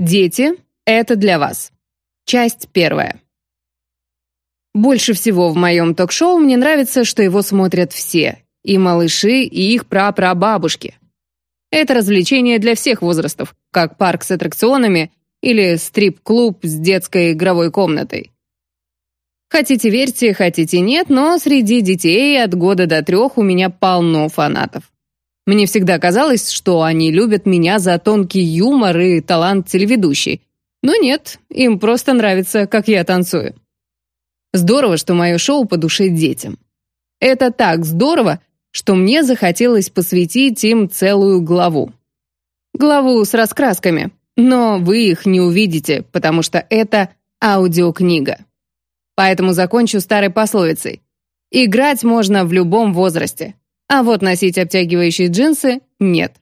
Дети — это для вас. Часть первая. Больше всего в моем ток-шоу мне нравится, что его смотрят все, и малыши, и их прапрабабушки. Это развлечение для всех возрастов, как парк с аттракционами или стрип-клуб с детской игровой комнатой. Хотите верьте, хотите нет, но среди детей от года до трех у меня полно фанатов. Мне всегда казалось, что они любят меня за тонкий юмор и талант телеведущей. Но нет, им просто нравится, как я танцую. Здорово, что мое шоу по душе детям. Это так здорово, что мне захотелось посвятить им целую главу. Главу с раскрасками, но вы их не увидите, потому что это аудиокнига. Поэтому закончу старой пословицей. Играть можно в любом возрасте. А вот носить обтягивающие джинсы – нет.